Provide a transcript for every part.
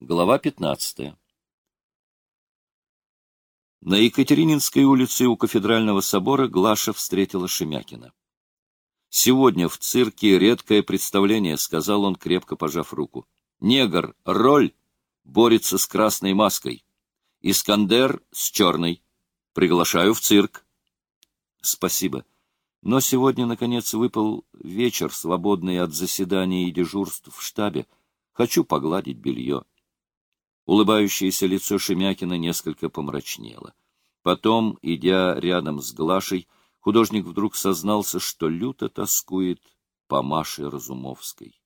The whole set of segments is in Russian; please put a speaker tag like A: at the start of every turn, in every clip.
A: Глава 15. На Екатерининской улице у кафедрального собора Глаша встретила Шемякина. «Сегодня в цирке редкое представление», — сказал он, крепко пожав руку. «Негр, роль, борется с красной маской. Искандер с черной. Приглашаю в цирк». «Спасибо. Но сегодня, наконец, выпал вечер, свободный от заседаний и дежурств в штабе. Хочу погладить белье». Улыбающееся лицо Шемякина несколько помрачнело. Потом, идя рядом с Глашей, художник вдруг сознался, что люто тоскует по Маше Разумовской,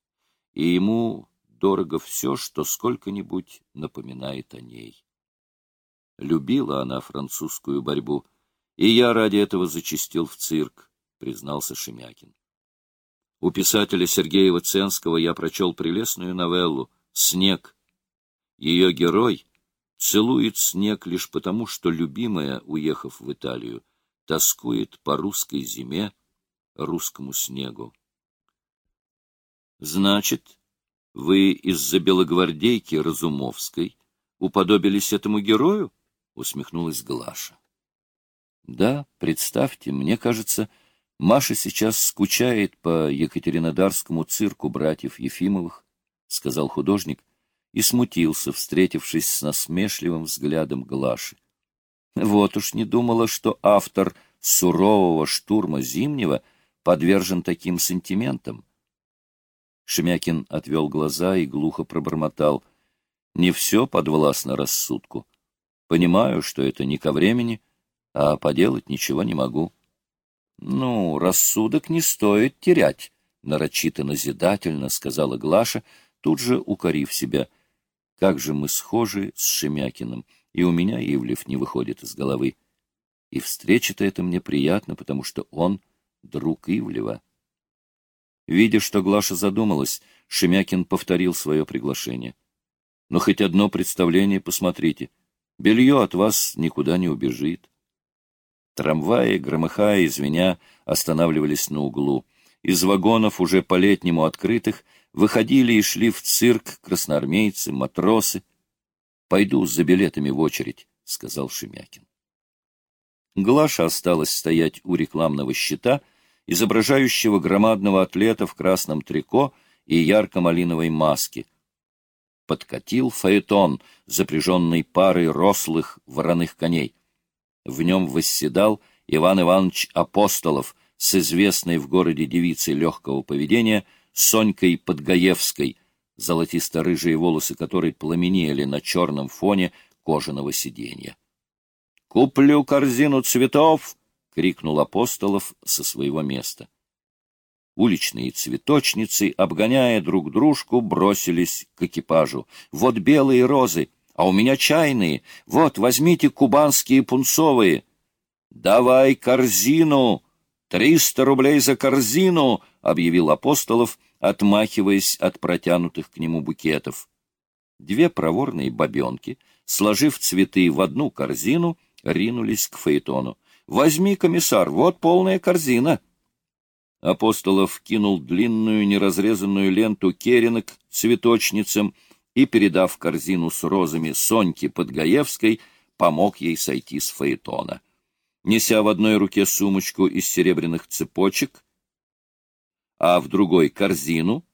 A: и ему дорого все, что сколько-нибудь напоминает о ней. Любила она французскую борьбу, и я ради этого зачастил в цирк, признался Шемякин. У писателя Сергея Ценского я прочел прелестную новеллу «Снег», ее герой целует снег лишь потому, что любимая, уехав в Италию, тоскует по русской зиме, русскому снегу. Значит, вы из-за белогвардейки Разумовской уподобились этому герою? усмехнулась Глаша. Да, представьте, мне кажется, Маша сейчас скучает по Екатеринодарскому цирку братьев Ефимовых, сказал художник, и смутился, встретившись с насмешливым взглядом Глаши. Вот уж не думала, что автор сурового штурма Зимнего подвержен таким сантиментам. Шемякин отвел глаза и глухо пробормотал. Не все подвластно рассудку. Понимаю, что это не ко времени, а поделать ничего не могу. Ну, рассудок не стоит терять, нарочито назидательно сказала Глаша, тут же укорив себя — как же мы схожи с Шемякиным, и у меня Ивлев не выходит из головы. И встреча-то это мне приятно, потому что он друг Ивлева. Видя, что Глаша задумалась, Шемякин повторил свое приглашение. Но «Ну, хоть одно представление посмотрите. Белье от вас никуда не убежит. Трамваи, громыхая и останавливались на углу. Из вагонов, уже по-летнему открытых, выходили и шли в цирк красноармейцы, матросы. «Пойду за билетами в очередь», — сказал Шемякин. Глаша осталась стоять у рекламного щита, изображающего громадного атлета в красном трико и ярко-малиновой маске. Подкатил фаэтон, запряженный парой рослых вороных коней. В нем восседал Иван Иванович Апостолов с известной в городе девицей легкого поведения — Сонькой Подгаевской, золотисто-рыжие волосы которой пламенели на черном фоне кожаного сиденья. «Куплю корзину цветов!» — крикнул Апостолов со своего места. Уличные цветочницы, обгоняя друг дружку, бросились к экипажу. «Вот белые розы, а у меня чайные. Вот, возьмите кубанские пунцовые». «Давай корзину! Триста рублей за корзину!» — объявил Апостолов, отмахиваясь от протянутых к нему букетов. Две проворные бабенки, сложив цветы в одну корзину, ринулись к Фаэтону. — Возьми, комиссар, вот полная корзина. Апостолов кинул длинную неразрезанную ленту керенок цветочницам и, передав корзину с розами Соньке Подгаевской, помог ей сойти с Фаэтона. Неся в одной руке сумочку из серебряных цепочек, а в другой — корзину,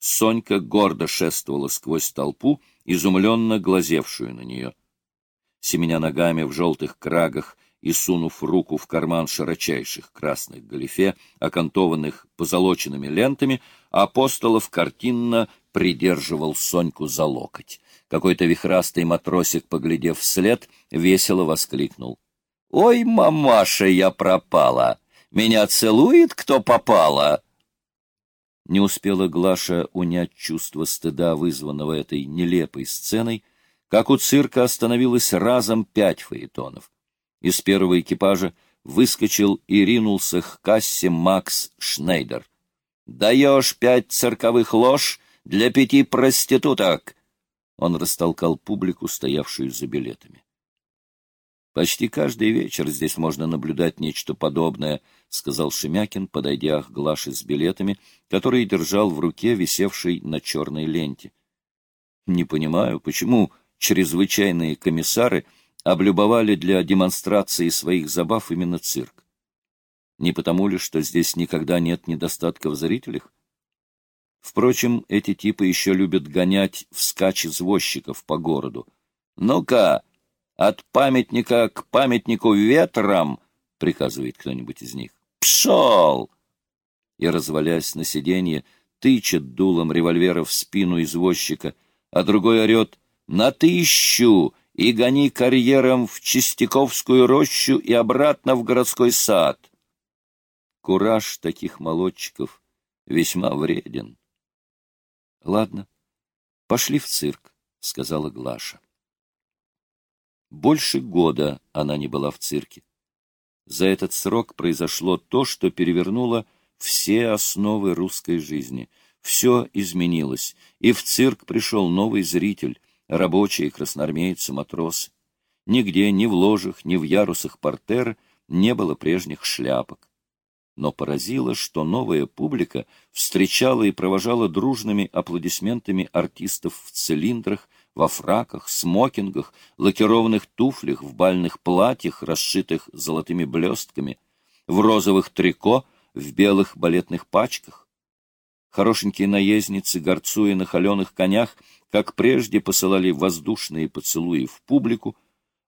A: Сонька гордо шествовала сквозь толпу, изумленно глазевшую на нее. Семеня ногами в желтых крагах и сунув руку в карман широчайших красных галифе, окантованных позолоченными лентами, Апостолов картинно придерживал Соньку за локоть. Какой-то вихрастый матросик, поглядев вслед, весело воскликнул. — Ой, мамаша, я пропала! Меня целует, кто попала! Не успела Глаша унять чувство стыда, вызванного этой нелепой сценой, как у цирка остановилось разом пять фаэтонов. Из первого экипажа выскочил и ринулся к кассе Макс Шнейдер. «Даешь пять цирковых лож для пяти проституток!» Он растолкал публику, стоявшую за билетами. Почти каждый вечер здесь можно наблюдать нечто подобное, — сказал Шемякин, подойдя к Глаше с билетами, которые держал в руке, висевшей на черной ленте. Не понимаю, почему чрезвычайные комиссары облюбовали для демонстрации своих забав именно цирк. Не потому ли, что здесь никогда нет недостатка в зрителях? Впрочем, эти типы еще любят гонять вскачь извозчиков по городу. «Ну-ка, от памятника к памятнику ветром!» — приказывает кто-нибудь из них. «Пшел!» И, развалясь на сиденье, тычет дулом револьвера в спину извозчика, а другой орет «На тысячу!» и гони карьером в Чистяковскую рощу и обратно в городской сад. Кураж таких молодчиков весьма вреден. — Ладно, пошли в цирк, — сказала Глаша. Больше года она не была в цирке. За этот срок произошло то, что перевернуло все основы русской жизни. Все изменилось, и в цирк пришел новый зритель, рабочие, красноармейцы, матросы. Нигде, ни в ложах, ни в ярусах портера не было прежних шляпок. Но поразило, что новая публика встречала и провожала дружными аплодисментами артистов в цилиндрах, во фраках, смокингах, лакированных туфлях, в бальных платьях, расшитых золотыми блестками, в розовых трико, в белых балетных пачках. Хорошенькие наездницы, горцуя на холеных конях, как прежде посылали воздушные поцелуи в публику,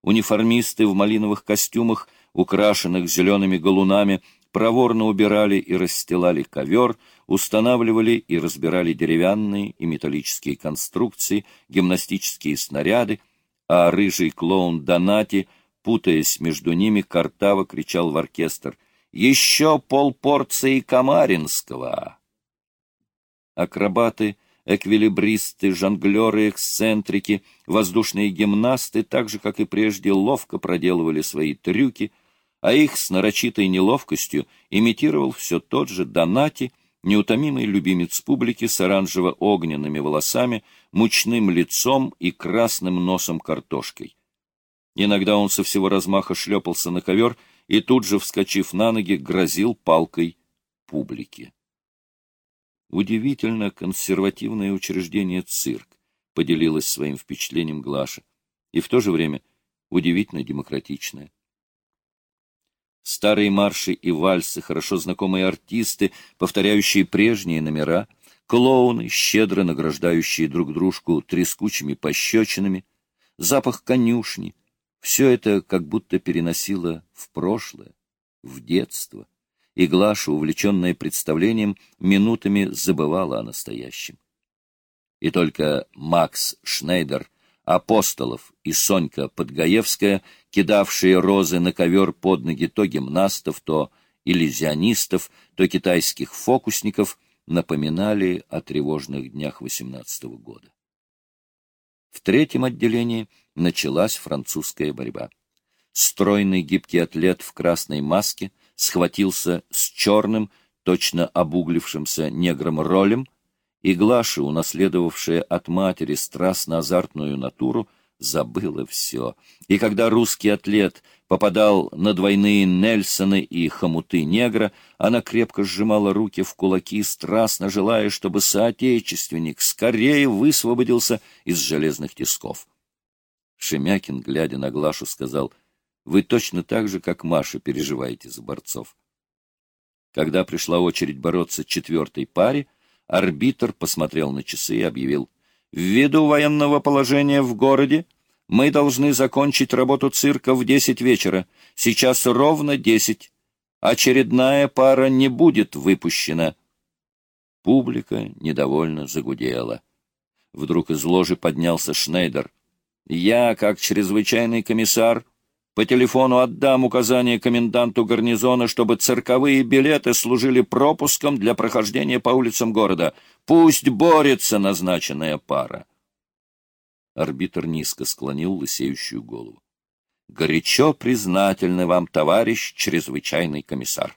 A: униформисты в малиновых костюмах, украшенных зелеными галунами, проворно убирали и расстилали ковер, устанавливали и разбирали деревянные и металлические конструкции, гимнастические снаряды, а рыжий клоун Донати, путаясь между ними, картаво кричал в оркестр «Еще полпорции Камаринского!» Акробаты эквилибристы, жонглеры, эксцентрики, воздушные гимнасты, так же, как и прежде, ловко проделывали свои трюки, а их с нарочитой неловкостью имитировал все тот же Донати, неутомимый любимец публики с оранжево-огненными волосами, мучным лицом и красным носом картошкой. Иногда он со всего размаха шлепался на ковер и тут же, вскочив на ноги, грозил палкой публике. Удивительно консервативное учреждение цирк, поделилась своим впечатлением Глаша, и в то же время удивительно демократичное. Старые марши и вальсы, хорошо знакомые артисты, повторяющие прежние номера, клоуны, щедро награждающие друг дружку трескучими пощечинами, запах конюшни — все это как будто переносило в прошлое, в детство и Глаша, увлеченная представлением, минутами забывала о настоящем. И только Макс Шнейдер, Апостолов и Сонька Подгаевская, кидавшие розы на ковер под ноги то гимнастов, то иллюзионистов, то китайских фокусников, напоминали о тревожных днях 18 -го года. В третьем отделении началась французская борьба. Стройный гибкий атлет в красной маске — схватился с черным, точно обуглившимся негром ролем, и Глаша, унаследовавшая от матери страстно-азартную натуру, забыла все. И когда русский атлет попадал на двойные Нельсоны и хомуты негра, она крепко сжимала руки в кулаки, страстно желая, чтобы соотечественник скорее высвободился из железных тисков. Шемякин, глядя на Глашу, сказал — вы точно так же, как Маша, переживаете за борцов. Когда пришла очередь бороться четвертой паре, арбитр посмотрел на часы и объявил, «Ввиду военного положения в городе мы должны закончить работу цирка в десять вечера. Сейчас ровно десять. Очередная пара не будет выпущена». Публика недовольно загудела. Вдруг из ложи поднялся Шнейдер. «Я, как чрезвычайный комиссар, по телефону отдам указание коменданту гарнизона, чтобы цирковые билеты служили пропуском для прохождения по улицам города. Пусть борется назначенная пара. Арбитр низко склонил лысеющую голову. Горячо признательны вам, товарищ чрезвычайный комиссар.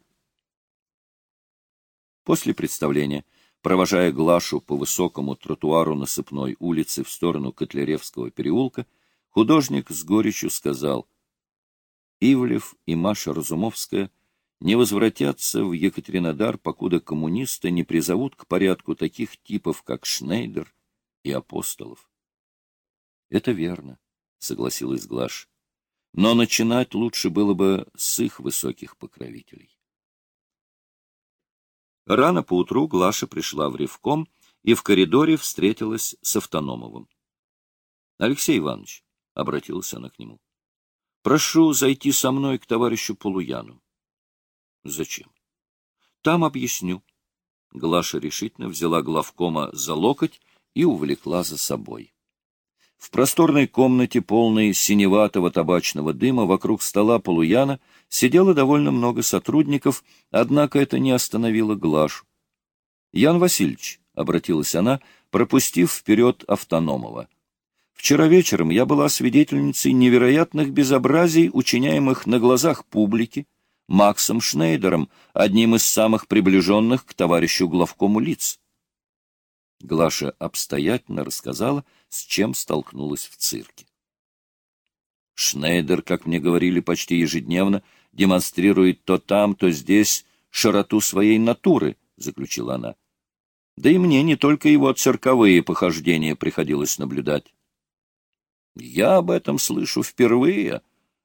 A: После представления, провожая Глашу по высокому тротуару насыпной улицы в сторону Котляревского переулка, художник с горечью сказал — Ивлев и Маша Разумовская не возвратятся в Екатеринодар, покуда коммунисты не призовут к порядку таких типов, как Шнейдер и Апостолов. — Это верно, — согласилась Глаш. — Но начинать лучше было бы с их высоких покровителей. Рано поутру Глаша пришла в Ревком и в коридоре встретилась с Автономовым. — Алексей Иванович, — обратилась она к нему, — прошу зайти со мной к товарищу Полуяну. — Зачем? — Там объясню. Глаша решительно взяла главкома за локоть и увлекла за собой. В просторной комнате, полной синеватого табачного дыма, вокруг стола Полуяна сидело довольно много сотрудников, однако это не остановило Глашу. — Ян Васильевич, — обратилась она, пропустив вперед Автономова, — вчера вечером я была свидетельницей невероятных безобразий, учиняемых на глазах публики, Максом Шнейдером, одним из самых приближенных к товарищу главкому лиц. Глаша обстоятельно рассказала, с чем столкнулась в цирке. Шнейдер, как мне говорили почти ежедневно, демонстрирует то там, то здесь широту своей натуры, — заключила она. Да и мне не только его цирковые похождения приходилось наблюдать. Я об этом слышу впервые.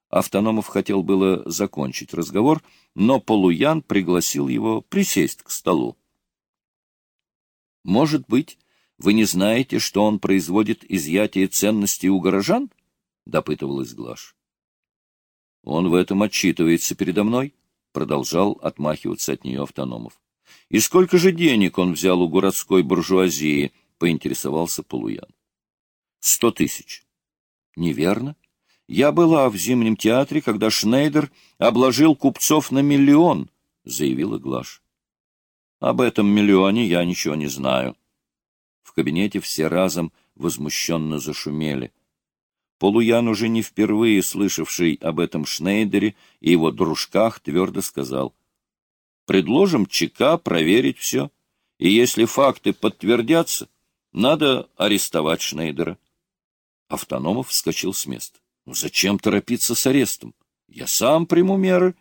A: Автономов хотел было закончить разговор, но Полуян пригласил его присесть к столу. Может быть, вы не знаете, что он производит изъятие ценностей у горожан? — допытывалась Глаш. — Он в этом отчитывается передо мной, — продолжал отмахиваться от нее автономов. — И сколько же денег он взял у городской буржуазии? — поинтересовался Полуян. — Сто тысяч. — Неверно. Я была в Зимнем театре, когда Шнейдер обложил купцов на миллион, — заявила Глаш. Об этом миллионе я ничего не знаю. В кабинете все разом возмущенно зашумели. Полуян, уже не впервые слышавший об этом Шнейдере и его дружках, твердо сказал. «Предложим ЧК проверить все, и если факты подтвердятся, надо арестовать Шнейдера». Автономов вскочил с места. «Ну зачем торопиться с арестом? Я сам приму меры».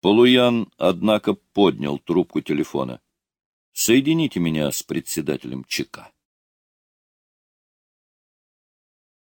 A: Полуян, однако, поднял трубку телефона. — Соедините меня с председателем ЧК.